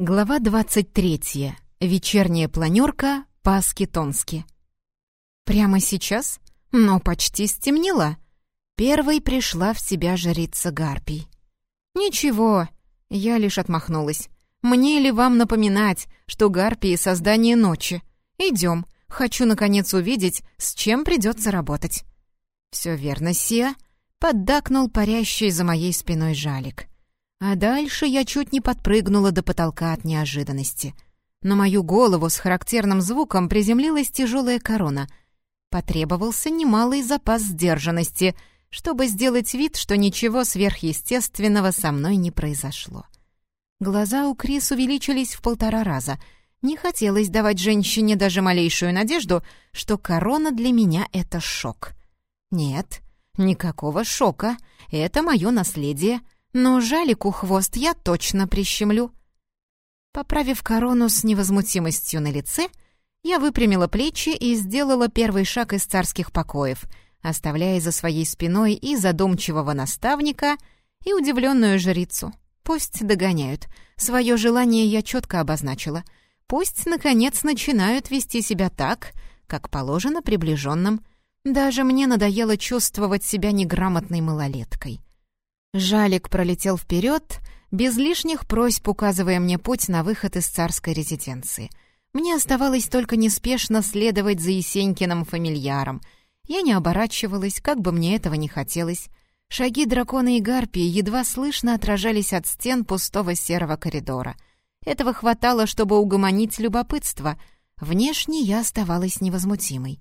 Глава 23. Вечерняя планерка по-аскетонски. Прямо сейчас? Но почти стемнело. Первой пришла в себя жрица Гарпий. «Ничего», — я лишь отмахнулась. «Мне ли вам напоминать, что Гарпии — создание ночи? Идем, хочу, наконец, увидеть, с чем придется работать». «Все верно, Сия», — поддакнул парящий за моей спиной жалик. А дальше я чуть не подпрыгнула до потолка от неожиданности. На мою голову с характерным звуком приземлилась тяжелая корона. Потребовался немалый запас сдержанности, чтобы сделать вид, что ничего сверхъестественного со мной не произошло. Глаза у Крис увеличились в полтора раза. Не хотелось давать женщине даже малейшую надежду, что корона для меня — это шок. Нет, никакого шока. Это мое наследие — но жалику хвост я точно прищемлю. Поправив корону с невозмутимостью на лице, я выпрямила плечи и сделала первый шаг из царских покоев, оставляя за своей спиной и задумчивого наставника, и удивленную жрицу. Пусть догоняют. Свое желание я четко обозначила. Пусть, наконец, начинают вести себя так, как положено приближенным. Даже мне надоело чувствовать себя неграмотной малолеткой. Жалик пролетел вперед, без лишних просьб указывая мне путь на выход из царской резиденции. Мне оставалось только неспешно следовать за Есенькиным фамильяром. Я не оборачивалась, как бы мне этого не хотелось. Шаги дракона и гарпии едва слышно отражались от стен пустого серого коридора. Этого хватало, чтобы угомонить любопытство. Внешне я оставалась невозмутимой.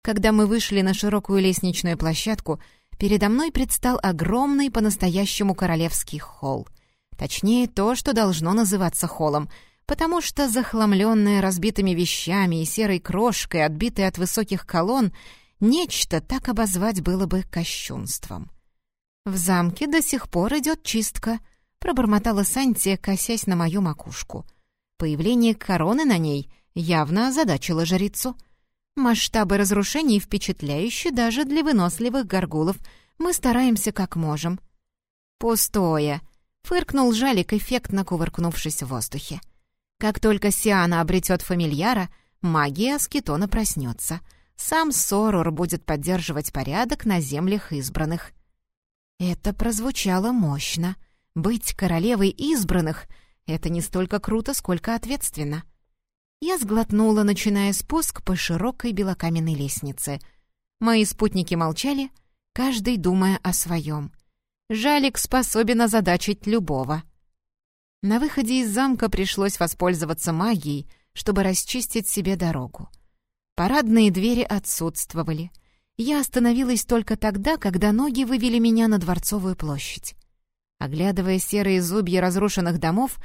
Когда мы вышли на широкую лестничную площадку — передо мной предстал огромный по-настоящему королевский холл. Точнее, то, что должно называться холлом, потому что захламленное разбитыми вещами и серой крошкой, отбитое от высоких колонн, нечто так обозвать было бы кощунством. «В замке до сих пор идет чистка», — пробормотала Сантия, косясь на мою макушку. Появление короны на ней явно озадачило жрицу — Масштабы разрушений впечатляющие даже для выносливых горгулов. Мы стараемся как можем». «Пустое», — фыркнул Жалик, эффектно кувыркнувшись в воздухе. «Как только Сиана обретет фамильяра, магия Аскетона проснется. Сам Сорур будет поддерживать порядок на землях избранных». Это прозвучало мощно. Быть королевой избранных — это не столько круто, сколько ответственно. Я сглотнула, начиная спуск по широкой белокаменной лестнице. Мои спутники молчали, каждый думая о своем. Жалик способен озадачить любого. На выходе из замка пришлось воспользоваться магией, чтобы расчистить себе дорогу. Парадные двери отсутствовали. Я остановилась только тогда, когда ноги вывели меня на Дворцовую площадь. Оглядывая серые зубья разрушенных домов,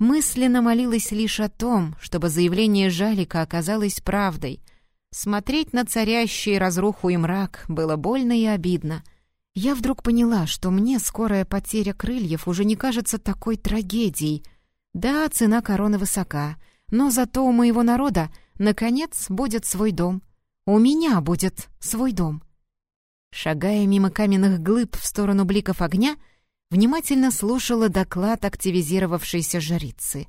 Мысленно молилась лишь о том, чтобы заявление Жалика оказалось правдой. Смотреть на царящий разруху и мрак было больно и обидно. Я вдруг поняла, что мне скорая потеря крыльев уже не кажется такой трагедией. Да, цена короны высока, но зато у моего народа, наконец, будет свой дом. У меня будет свой дом. Шагая мимо каменных глыб в сторону бликов огня, внимательно слушала доклад активизировавшейся жрицы.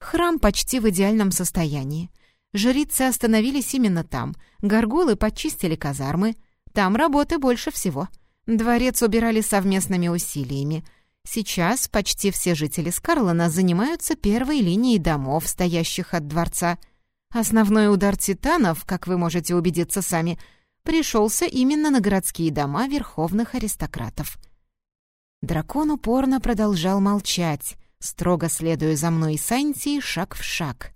Храм почти в идеальном состоянии. Жрицы остановились именно там. Горгулы почистили казармы. Там работы больше всего. Дворец убирали совместными усилиями. Сейчас почти все жители Скарлона занимаются первой линией домов, стоящих от дворца. Основной удар титанов, как вы можете убедиться сами, пришелся именно на городские дома верховных аристократов — Дракон упорно продолжал молчать, строго следуя за мной и Санти шаг в шаг.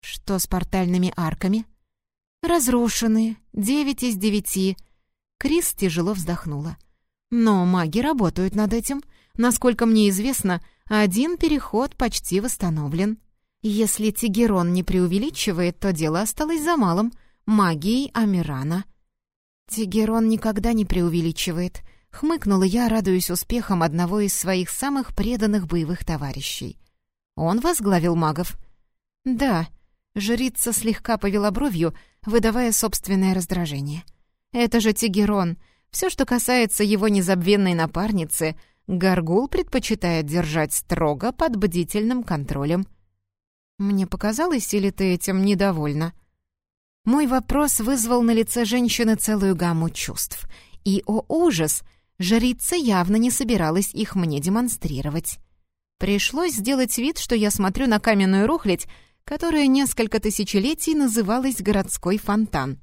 «Что с портальными арками?» «Разрушены. Девять из девяти». Крис тяжело вздохнула. «Но маги работают над этим. Насколько мне известно, один переход почти восстановлен. Если Тигерон не преувеличивает, то дело осталось за малым — магией Амирана». «Тигерон никогда не преувеличивает», Хмыкнула я, радуясь успехам одного из своих самых преданных боевых товарищей. Он возглавил магов. «Да», — жрица слегка повела бровью, выдавая собственное раздражение. «Это же Тигерон. Все, что касается его незабвенной напарницы, Гаргул предпочитает держать строго под бдительным контролем. Мне показалось, или ты этим недовольна? Мой вопрос вызвал на лице женщины целую гамму чувств. И, о ужас, жрица явно не собиралась их мне демонстрировать. Пришлось сделать вид, что я смотрю на каменную рухлядь, которая несколько тысячелетий называлась городской фонтан.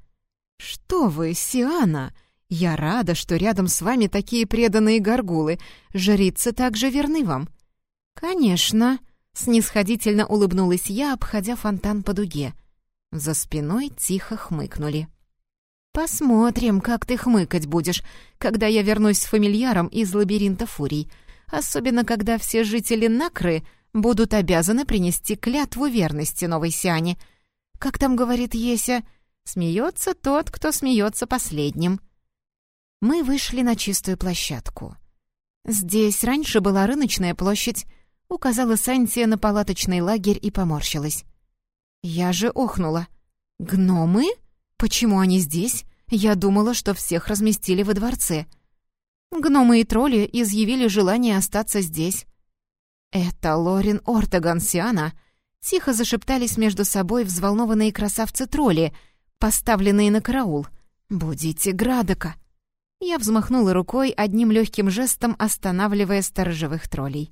«Что вы, Сиана!» «Я рада, что рядом с вами такие преданные горгулы. Жрицы также верны вам». «Конечно», — снисходительно улыбнулась я, обходя фонтан по дуге. За спиной тихо хмыкнули. «Посмотрим, как ты хмыкать будешь, когда я вернусь с фамильяром из лабиринта фурий, особенно когда все жители Накры будут обязаны принести клятву верности новой Сиане. Как там говорит Еся, смеется тот, кто смеется последним» мы вышли на чистую площадку. «Здесь раньше была рыночная площадь», — указала Сантия на палаточный лагерь и поморщилась. Я же охнула. «Гномы? Почему они здесь? Я думала, что всех разместили во дворце». Гномы и тролли изъявили желание остаться здесь. «Это Лорин Ортоган Сиана», — тихо зашептались между собой взволнованные красавцы-тролли, поставленные на караул. «Будите Градока!» Я взмахнула рукой, одним легким жестом останавливая сторожевых троллей.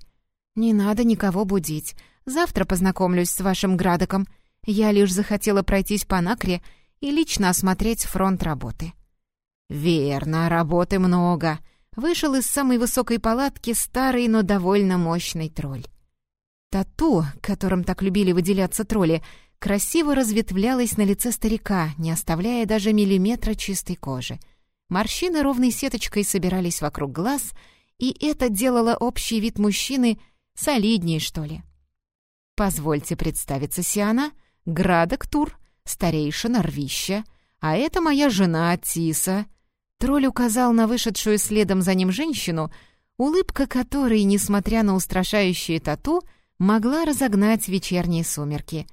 «Не надо никого будить. Завтра познакомлюсь с вашим Градоком. Я лишь захотела пройтись по Накре и лично осмотреть фронт работы». «Верно, работы много», — вышел из самой высокой палатки старый, но довольно мощный тролль. Тату, которым так любили выделяться тролли, красиво разветвлялась на лице старика, не оставляя даже миллиметра чистой кожи — Морщины ровной сеточкой собирались вокруг глаз, и это делало общий вид мужчины солиднее, что ли. «Позвольте представиться, Сиана, Градок Тур, старейшина Рвища, а это моя жена Тиса». Тролль указал на вышедшую следом за ним женщину, улыбка которой, несмотря на устрашающие тату, могла разогнать вечерние сумерки.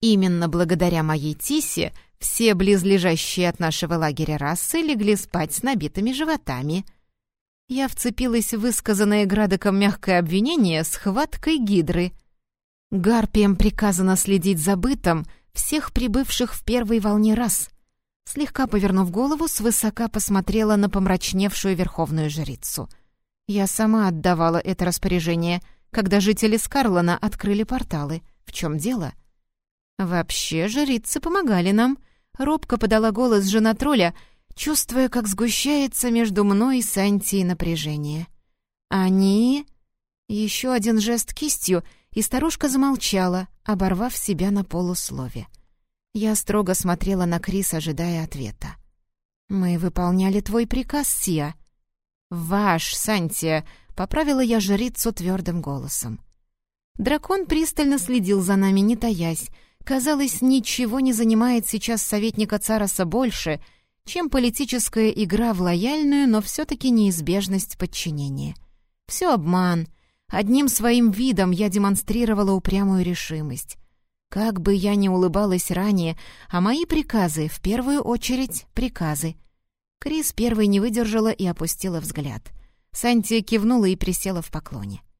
Именно благодаря моей Тисе все близлежащие от нашего лагеря расы легли спать с набитыми животами. Я вцепилась в высказанное Градоком мягкое обвинение с хваткой гидры. Гарпиям приказано следить за бытом всех прибывших в первой волне раз. Слегка повернув голову, свысока посмотрела на помрачневшую верховную жрицу. Я сама отдавала это распоряжение, когда жители Скарлона открыли порталы. В чем дело? Вообще, жрицы помогали нам — Робко подала голос жена тролля, чувствуя, как сгущается между мной и Сантией напряжение. «Они...» Еще один жест кистью, и старушка замолчала, оборвав себя на полуслове. Я строго смотрела на Крис, ожидая ответа. «Мы выполняли твой приказ, Сия». «Ваш, Сантия», — поправила я жрицу твердым голосом. Дракон пристально следил за нами, не таясь, Казалось, ничего не занимает сейчас советника Цараса больше, чем политическая игра в лояльную, но все-таки неизбежность подчинения. Все обман. Одним своим видом я демонстрировала упрямую решимость. Как бы я ни улыбалась ранее, а мои приказы, в первую очередь, приказы. Крис первой не выдержала и опустила взгляд. Сантия кивнула и присела в поклоне. —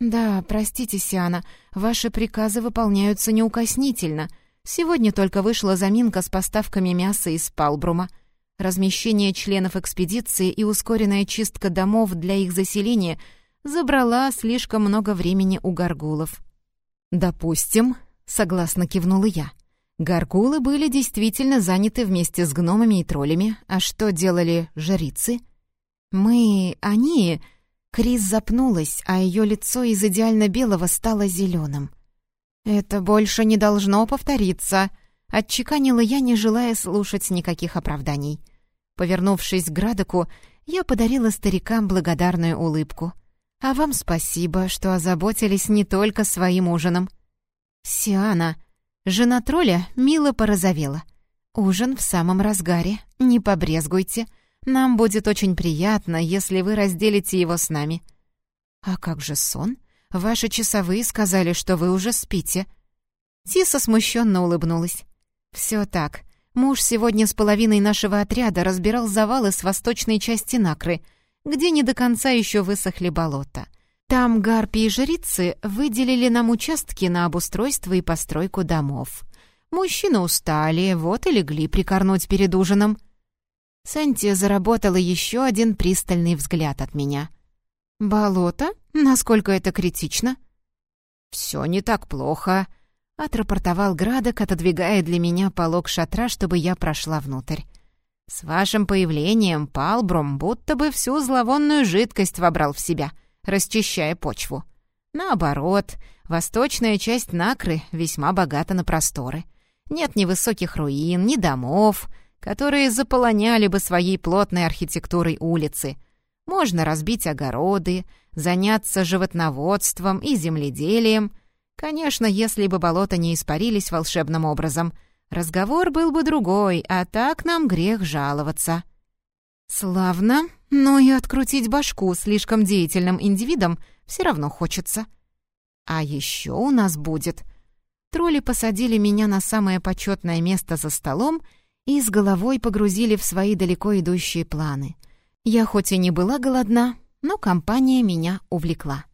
«Да, простите, Сиана, ваши приказы выполняются неукоснительно. Сегодня только вышла заминка с поставками мяса из Палбрума. Размещение членов экспедиции и ускоренная чистка домов для их заселения забрала слишком много времени у горгулов». «Допустим», — согласно кивнула я. Горгулы были действительно заняты вместе с гномами и троллями. А что делали жрицы? «Мы... они...» Крис запнулась, а ее лицо из идеально белого стало зеленым. «Это больше не должно повториться», — отчеканила я, не желая слушать никаких оправданий. Повернувшись к Градоку, я подарила старикам благодарную улыбку. «А вам спасибо, что озаботились не только своим ужином». «Сиана», жена тролля, мило порозовела. «Ужин в самом разгаре, не побрезгуйте», — нам будет очень приятно, если вы разделите его с нами». «А как же сон? Ваши часовые сказали, что вы уже спите». Тиса смущенно улыбнулась. «Все так. Муж сегодня с половиной нашего отряда разбирал завалы с восточной части Накры. Где не до конца еще высохли болота. Там гарпии и жрицы выделили нам участки на обустройство и постройку домов. Мужчины устали, вот и легли прикорнуть перед ужином. Сэнти заработала еще один пристальный взгляд от меня. «Болото? Насколько это критично?» «Все не так плохо», — отрапортовал Градок, отодвигая для меня полог шатра, чтобы я прошла внутрь. «С вашим появлением Палбрум будто бы всю зловонную жидкость вобрал в себя, расчищая почву. Наоборот, восточная часть Накры весьма богата на просторы. Нет ни высоких руин, ни домов, которые заполоняли бы своей плотной архитектурой улицы. Можно разбить огороды, заняться животноводством и земледелием. Конечно, если бы болота не испарились волшебным образом, разговор был бы другой, а так нам грех жаловаться. Славно, но и открутить башку слишком деятельным индивидам все равно хочется. А еще у нас будет... Тролли посадили меня на самое почетное место за столом и с головой погрузили в свои далеко идущие планы. Я хоть и не была голодна, но компания меня увлекла.